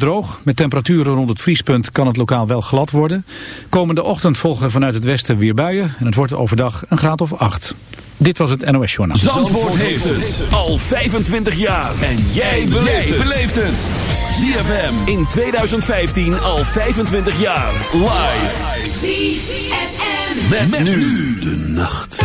Droog, met temperaturen rond het vriespunt kan het lokaal wel glad worden. Komende ochtend volgen vanuit het westen weer buien en het wordt overdag een graad of 8. Dit was het NOS Journaal. Zandvoort, heeft het al 25 jaar. En jij beleeft het. ZFM in 2015 al 25 jaar. Live. ZFM. met nu de nacht.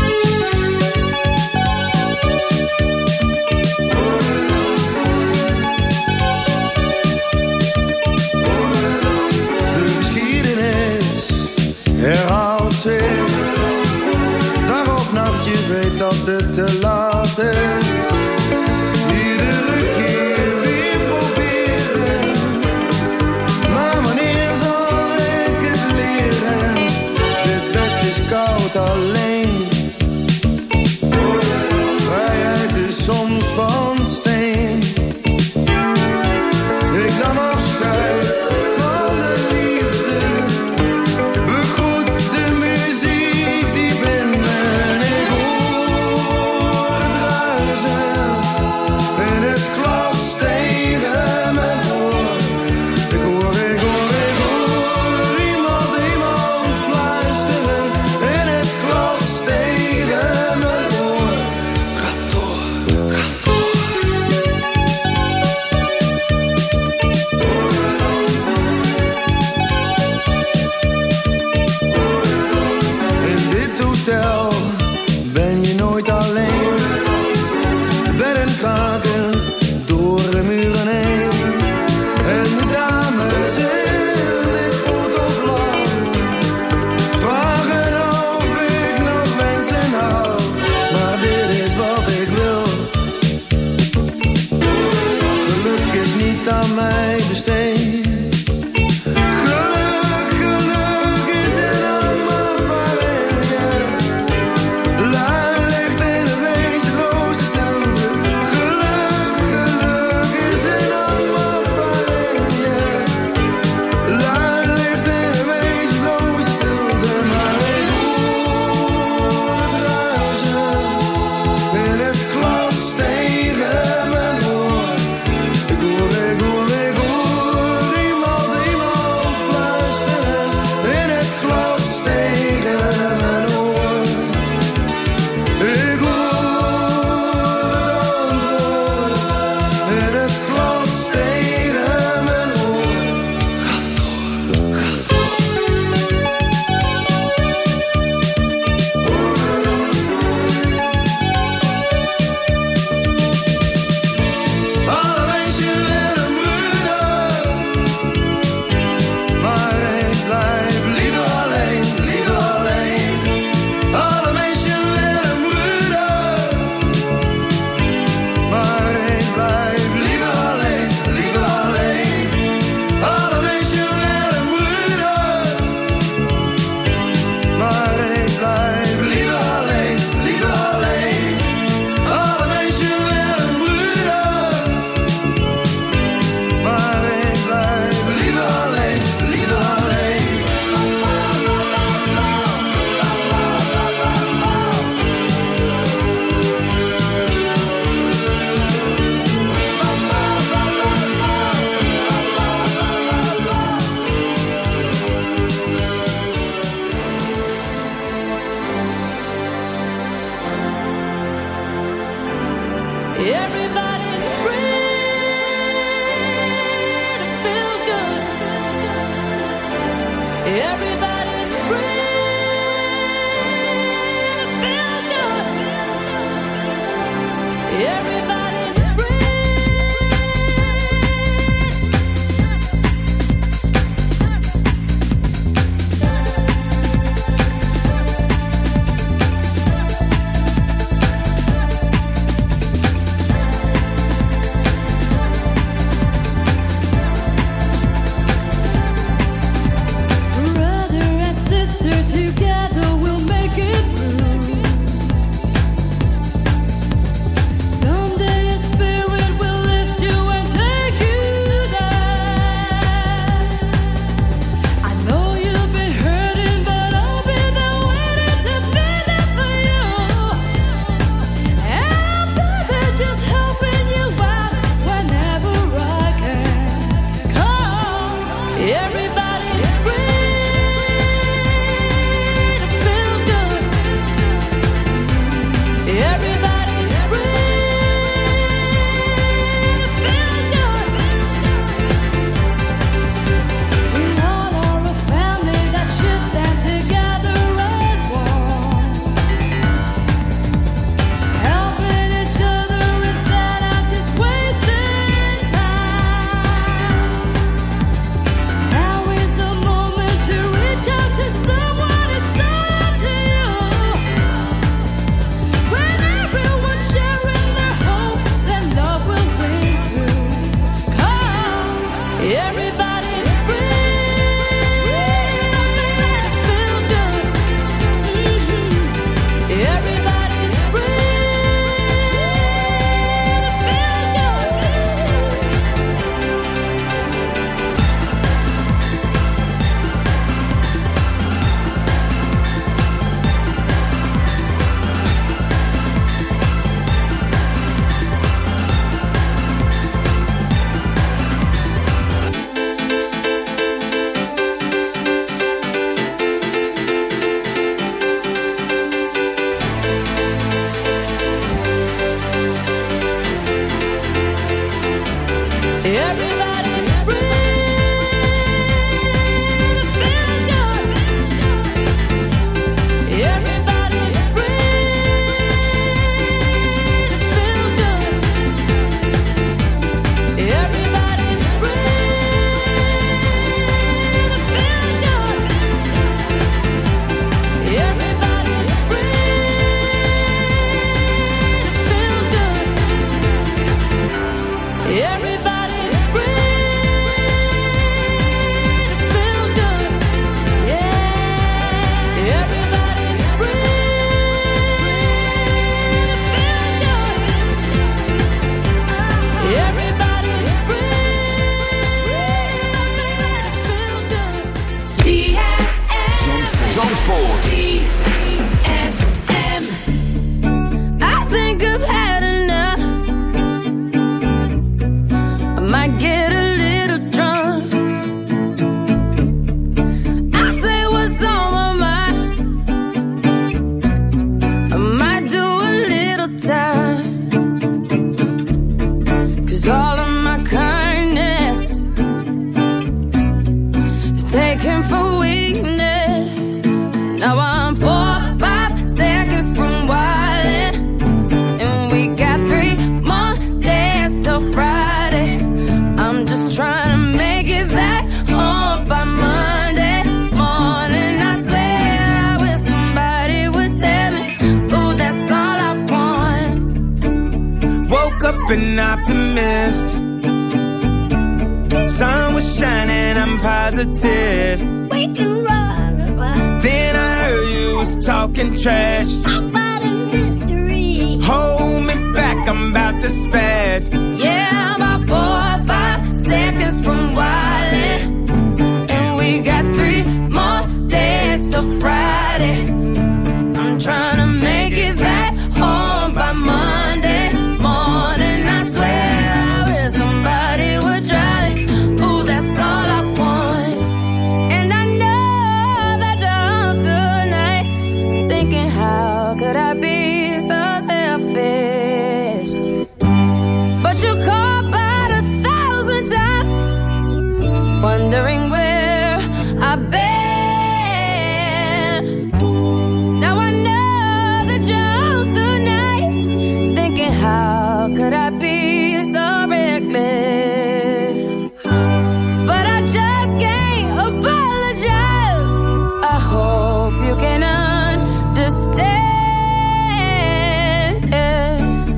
Herhaalt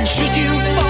And should you fall?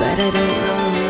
But I don't know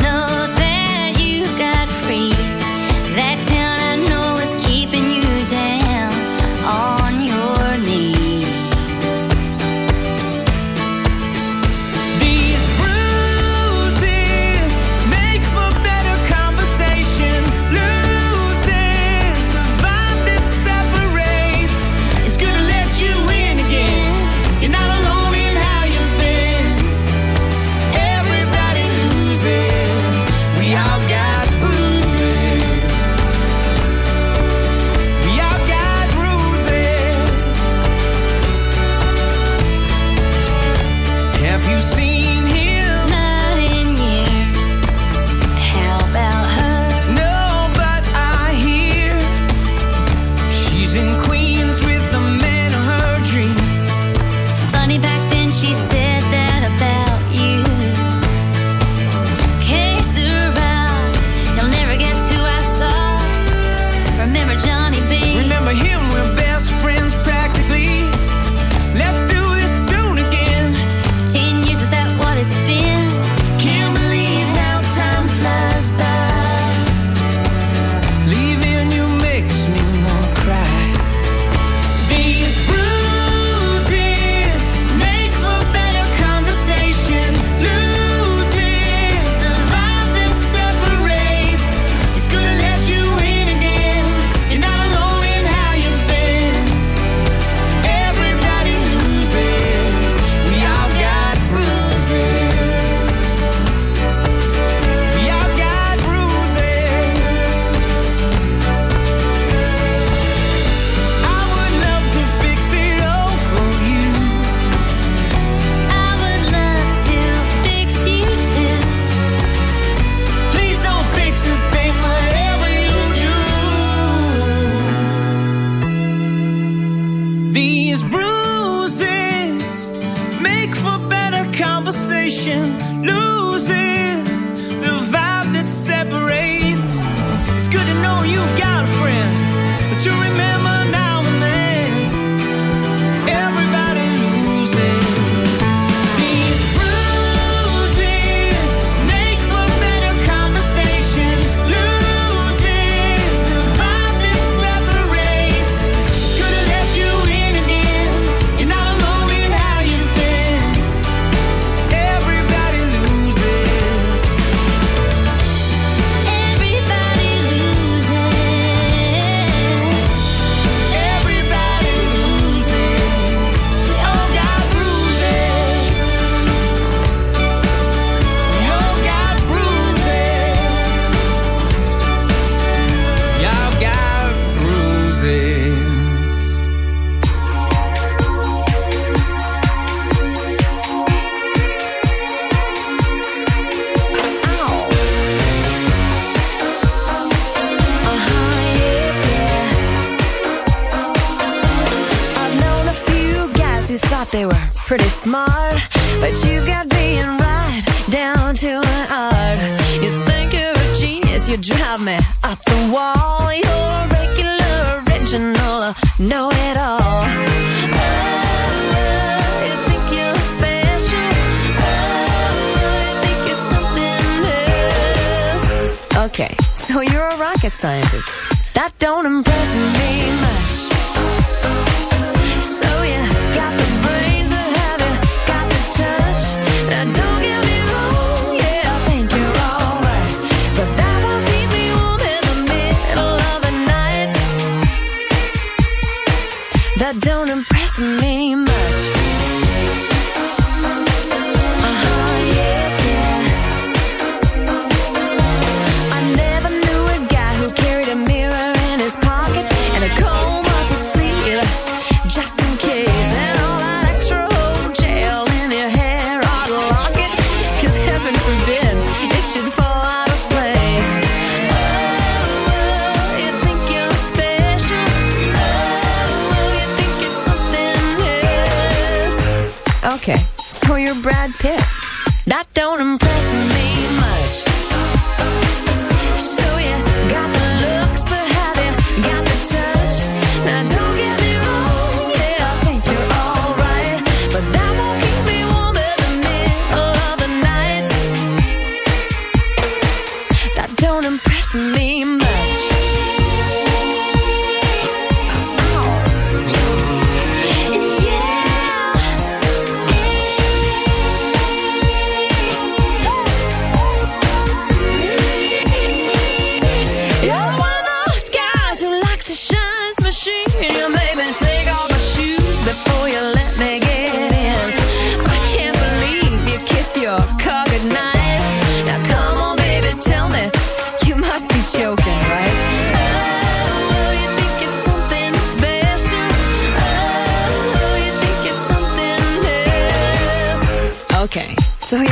scientist. That don't impress me.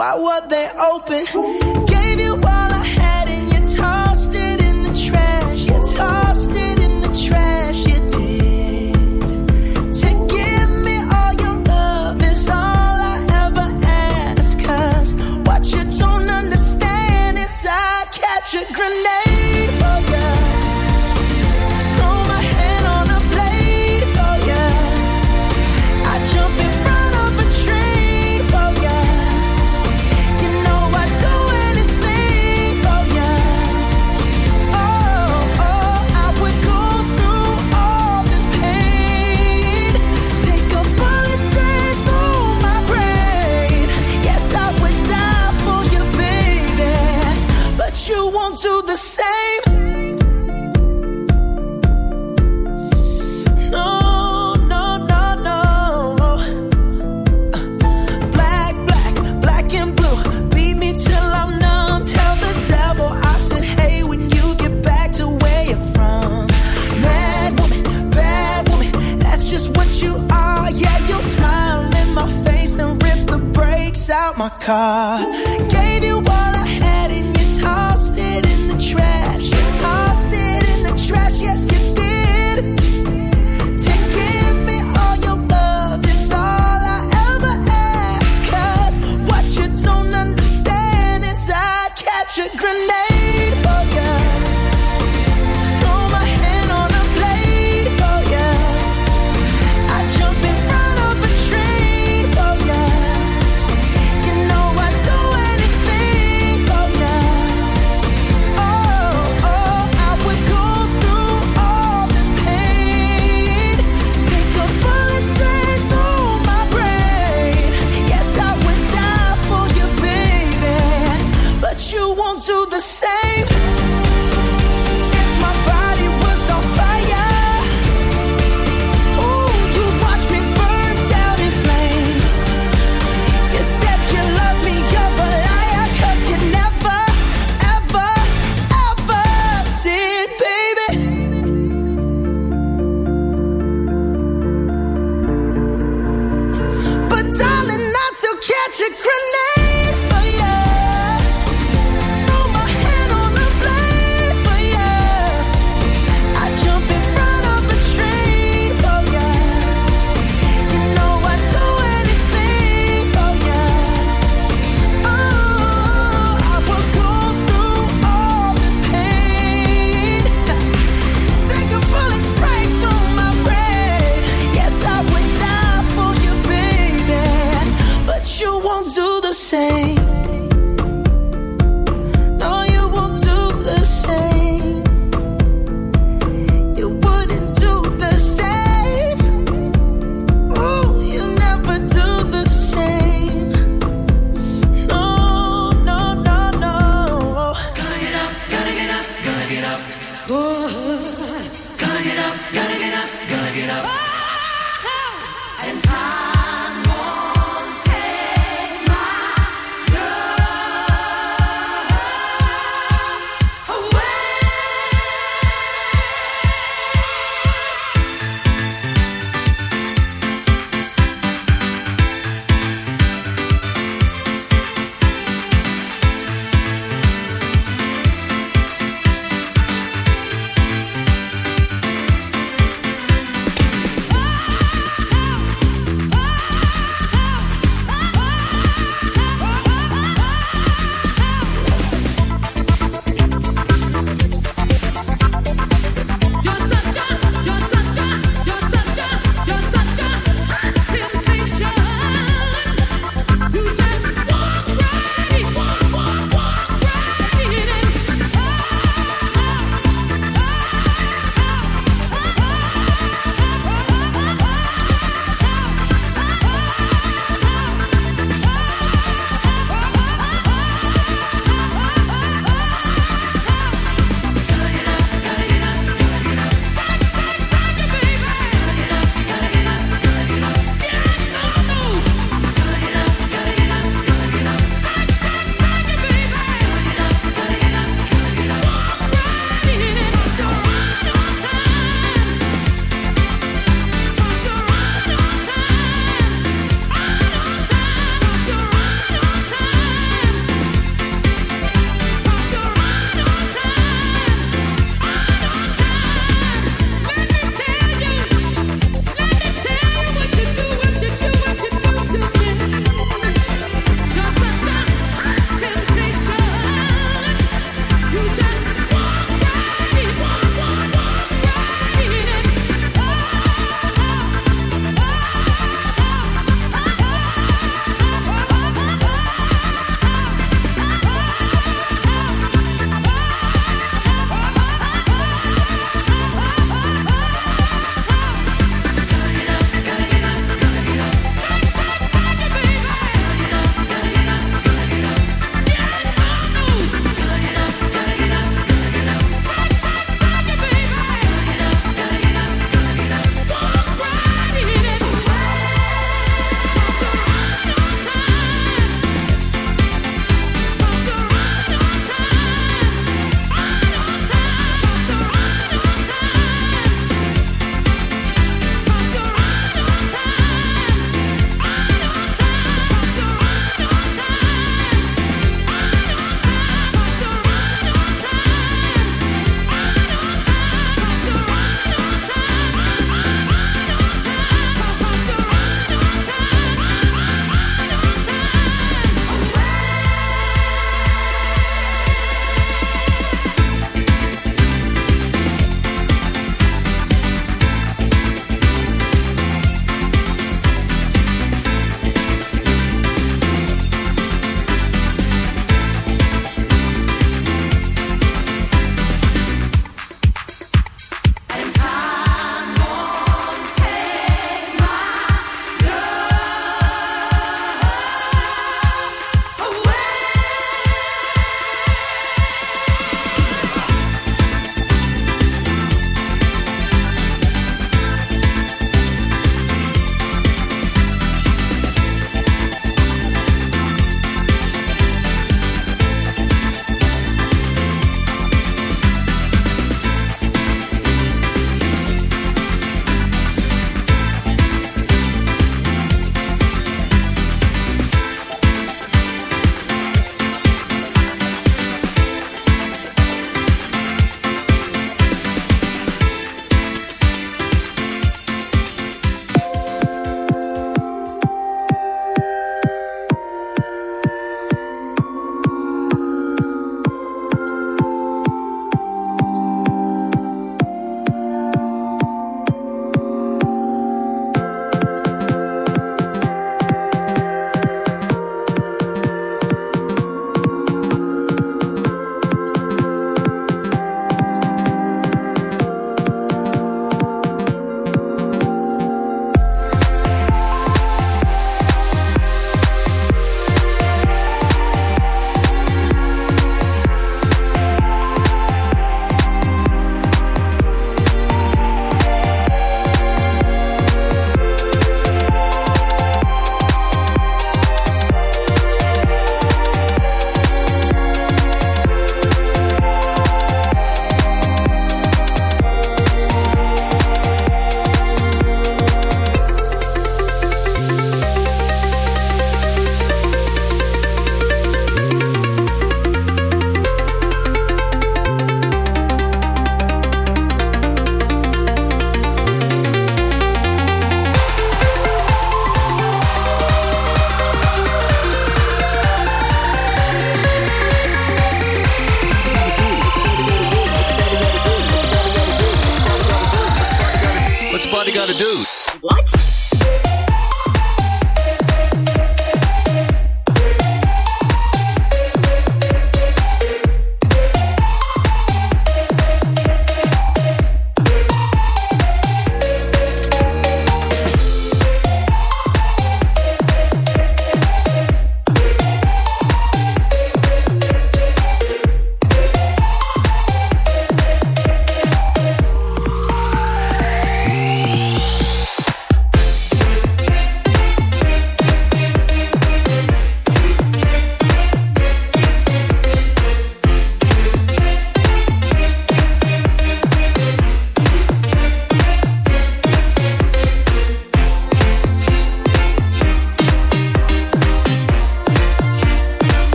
Why were they open? Car.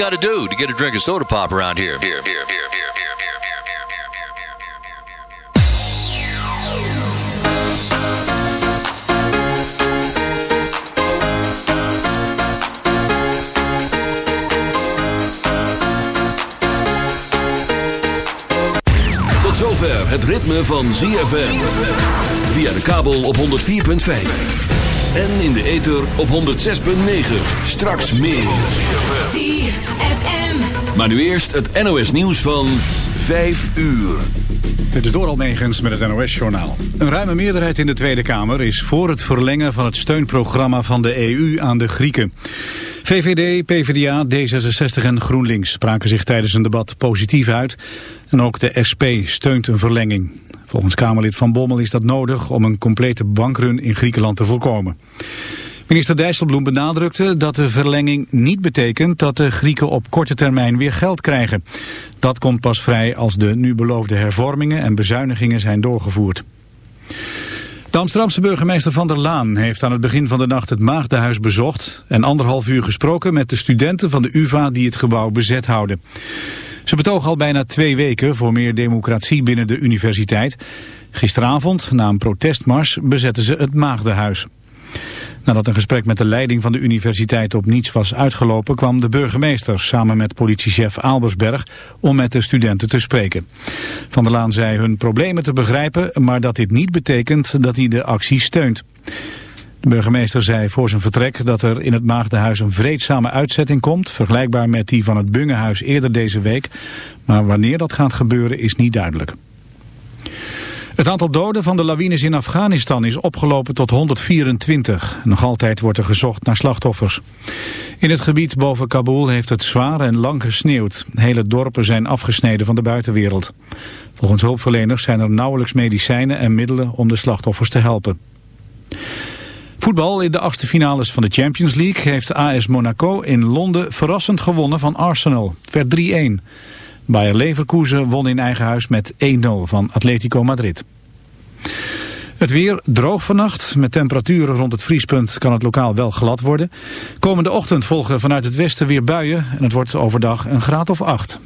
Body gotta do to get a drink of soda pop around here, here, here, here. Tot zover het ritme van ZFM. Via de kabel op 104.5. En in de ether op 106.9. Straks meer. Maar nu eerst het NOS nieuws van 5 uur. Dit is door Almegens met het NOS-journaal. Een ruime meerderheid in de Tweede Kamer is voor het verlengen van het steunprogramma van de EU aan de Grieken. VVD, PvdA, D66 en GroenLinks spraken zich tijdens een debat positief uit. En ook de SP steunt een verlenging. Volgens Kamerlid Van Bommel is dat nodig om een complete bankrun in Griekenland te voorkomen. Minister Dijsselbloem benadrukte dat de verlenging niet betekent dat de Grieken op korte termijn weer geld krijgen. Dat komt pas vrij als de nu beloofde hervormingen en bezuinigingen zijn doorgevoerd. De Amsterdamse burgemeester Van der Laan heeft aan het begin van de nacht het Maagdenhuis bezocht en anderhalf uur gesproken met de studenten van de UvA die het gebouw bezet houden. Ze betogen al bijna twee weken voor meer democratie binnen de universiteit. Gisteravond, na een protestmars, bezetten ze het Maagdenhuis. Nadat een gesprek met de leiding van de universiteit op niets was uitgelopen... kwam de burgemeester samen met politiechef Albersberg om met de studenten te spreken. Van der Laan zei hun problemen te begrijpen... maar dat dit niet betekent dat hij de actie steunt. De burgemeester zei voor zijn vertrek dat er in het Maagdenhuis een vreedzame uitzetting komt... vergelijkbaar met die van het Bungehuis eerder deze week. Maar wanneer dat gaat gebeuren is niet duidelijk. Het aantal doden van de lawines in Afghanistan is opgelopen tot 124. Nog altijd wordt er gezocht naar slachtoffers. In het gebied boven Kabul heeft het zwaar en lang gesneeuwd. Hele dorpen zijn afgesneden van de buitenwereld. Volgens hulpverleners zijn er nauwelijks medicijnen en middelen om de slachtoffers te helpen. Voetbal in de achtste finales van de Champions League heeft AS Monaco in Londen verrassend gewonnen van Arsenal. Werd 3-1. Bayer Leverkusen won in eigen huis met 1-0 van Atletico Madrid. Het weer droog vannacht. Met temperaturen rond het vriespunt kan het lokaal wel glad worden. Komende ochtend volgen vanuit het westen weer buien en het wordt overdag een graad of 8.